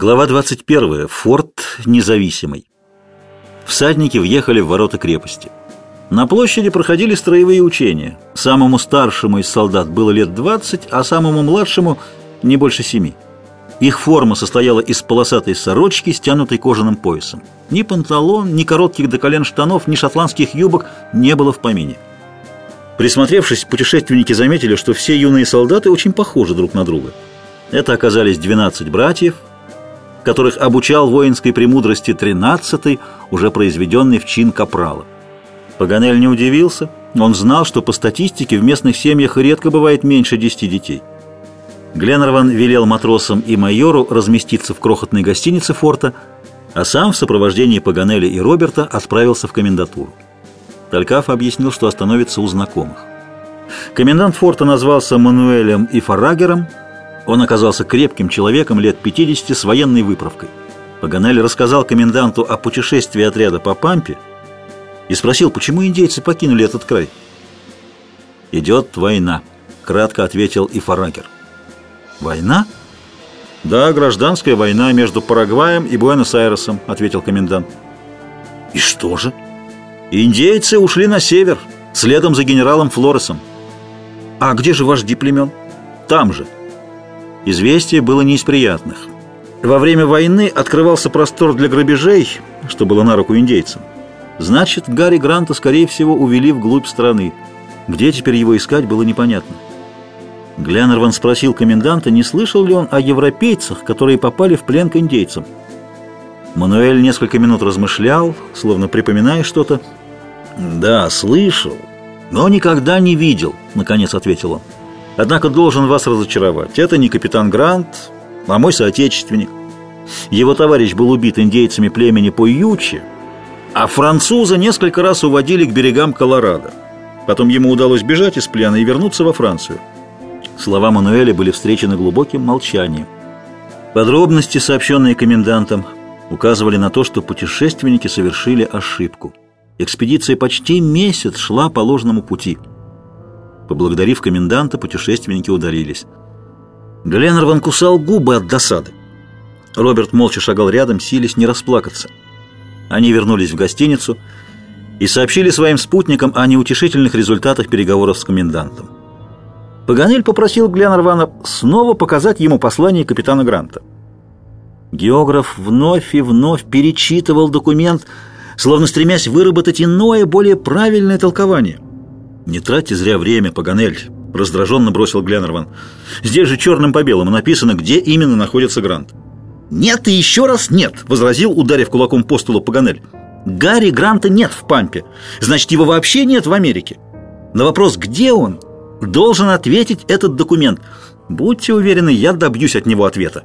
Глава 21. Форт Независимый. Всадники въехали в ворота крепости. На площади проходили строевые учения. Самому старшему из солдат было лет 20, а самому младшему не больше семи. Их форма состояла из полосатой сорочки, стянутой кожаным поясом. Ни панталон, ни коротких до колен штанов, ни шотландских юбок не было в помине. Присмотревшись, путешественники заметили, что все юные солдаты очень похожи друг на друга. Это оказались 12 братьев – которых обучал воинской премудрости тринадцатый, уже произведенный в чин капрала. Паганель не удивился, он знал, что по статистике в местных семьях редко бывает меньше десяти детей. Гленнерван велел матросам и майору разместиться в крохотной гостинице форта, а сам в сопровождении Паганеля и Роберта отправился в комендатуру. Талькаф объяснил, что остановится у знакомых. Комендант форта назвался Мануэлем и Фарагером – он оказался крепким человеком лет 50 с военной выправкой. Паганель рассказал коменданту о путешествии отряда по Пампе и спросил, почему индейцы покинули этот край. «Идет война», — кратко ответил и Фарагер. «Война?» «Да, гражданская война между Парагваем и Буэнос-Айресом», — ответил комендант. «И что же?» «Индейцы ушли на север, следом за генералом Флоресом». «А где же ваш племен?» «Там же». Известие было не из приятных. Во время войны открывался простор для грабежей, что было на руку индейцам. Значит, Гарри Гранта, скорее всего, увели вглубь страны. Где теперь его искать, было непонятно. Гленнерван спросил коменданта, не слышал ли он о европейцах, которые попали в плен к индейцам. Мануэль несколько минут размышлял, словно припоминая что-то. «Да, слышал, но никогда не видел», — наконец ответил он. Однако должен вас разочаровать. Это не капитан Грант, а мой соотечественник. Его товарищ был убит индейцами племени Пойючи, а француза несколько раз уводили к берегам Колорадо. Потом ему удалось бежать из плена и вернуться во Францию. Слова Мануэля были встречены глубоким молчанием. Подробности, сообщенные комендантом, указывали на то, что путешественники совершили ошибку. Экспедиция почти месяц шла по ложному пути – Поблагодарив коменданта, путешественники удалились. Гленнерван кусал губы от досады. Роберт молча шагал рядом, силясь не расплакаться. Они вернулись в гостиницу и сообщили своим спутникам о неутешительных результатах переговоров с комендантом. Паганель попросил Гленнервана снова показать ему послание капитана Гранта. Географ вновь и вновь перечитывал документ, словно стремясь выработать иное, более правильное толкование – «Не тратьте зря время, Паганель», — раздраженно бросил Гленнерван. «Здесь же черным по белому написано, где именно находится Грант». «Нет и еще раз нет», — возразил, ударив кулаком по столу Паганель. «Гарри Гранта нет в Пампе. Значит, его вообще нет в Америке. На вопрос, где он, должен ответить этот документ. Будьте уверены, я добьюсь от него ответа».